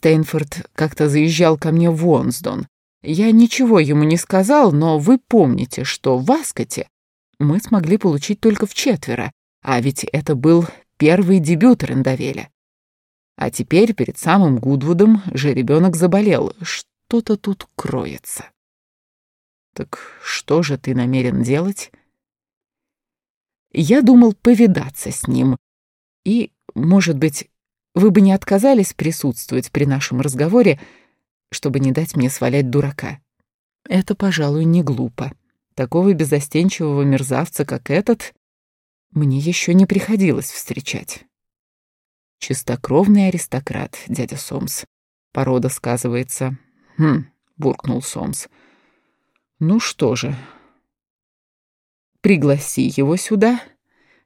Стейнфорд как-то заезжал ко мне в Уонсдон. Я ничего ему не сказал, но вы помните, что в Аскоте мы смогли получить только в четверо, а ведь это был первый дебют Рендавеля. А теперь перед самым Гудвудом же ребенок заболел. Что-то тут кроется. Так что же ты намерен делать? Я думал повидаться с ним. И, может быть, вы бы не отказались присутствовать при нашем разговоре, чтобы не дать мне свалять дурака. Это, пожалуй, не глупо. Такого безостенчивого мерзавца, как этот, мне еще не приходилось встречать. Чистокровный аристократ, дядя Сомс. Порода сказывается. Хм, буркнул Сомс. Ну что же, пригласи его сюда,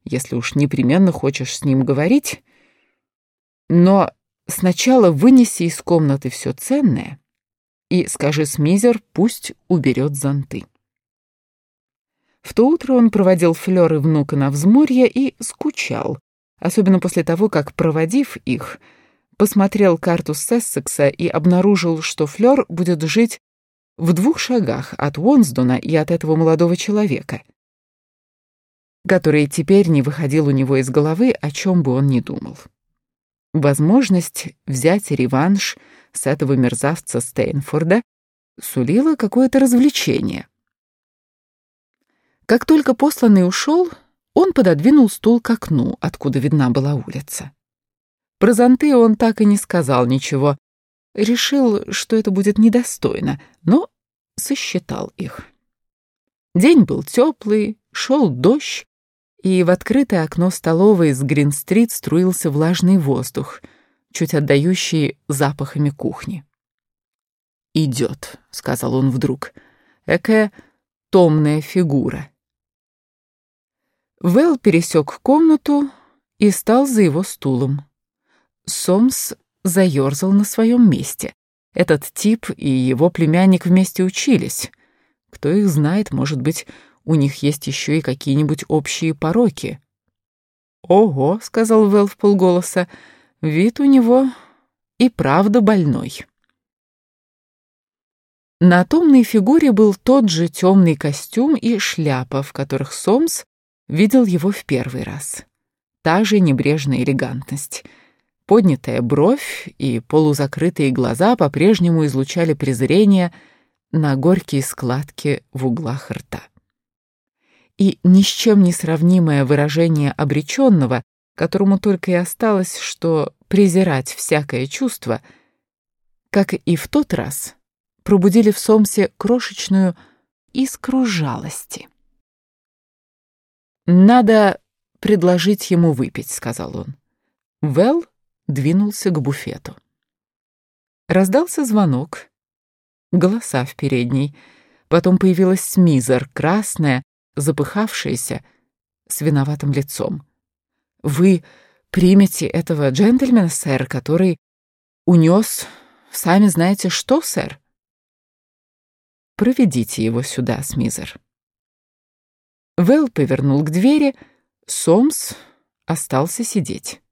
если уж непременно хочешь с ним говорить, но сначала вынеси из комнаты все ценное и скажи Смизер, пусть уберет зонты. В то утро он проводил Флёр и внука на взморье и скучал, особенно после того, как, проводив их, посмотрел карту Сессекса и обнаружил, что Флёр будет жить в двух шагах от Уонсдона и от этого молодого человека, который теперь не выходил у него из головы, о чем бы он ни думал. Возможность взять реванш с этого мерзавца Стейнфорда сулила какое-то развлечение. Как только посланный ушел, он пододвинул стул к окну, откуда видна была улица. Про зонты он так и не сказал ничего. Решил, что это будет недостойно, но сосчитал их. День был теплый, шел дождь, и в открытое окно столовой с Грин-стрит струился влажный воздух, чуть отдающий запахами кухни. «Идет», — сказал он вдруг, — «экая томная фигура». Вэл пересек комнату и стал за его стулом. Сомс заерзал на своем месте. Этот тип и его племянник вместе учились. Кто их знает, может быть, у них есть еще и какие-нибудь общие пороки. «Ого», — сказал Вэл в полголоса, — «вид у него и правда больной». На томной фигуре был тот же темный костюм и шляпа, в которых Сомс видел его в первый раз. Та же небрежная элегантность. Поднятая бровь и полузакрытые глаза по-прежнему излучали презрение на горькие складки в углах рта и ни с чем не сравнимое выражение обреченного, которому только и осталось, что презирать всякое чувство, как и в тот раз, пробудили в Сомсе крошечную искру жалости. «Надо предложить ему выпить», — сказал он. Вэл двинулся к буфету. Раздался звонок, голоса в передней, потом появилась Смизер, красная, запыхавшаяся, с виноватым лицом. «Вы примете этого джентльмена, сэр, который унес, сами знаете что, сэр?» «Проведите его сюда, Смизер». Вэл повернул к двери, Сомс остался сидеть.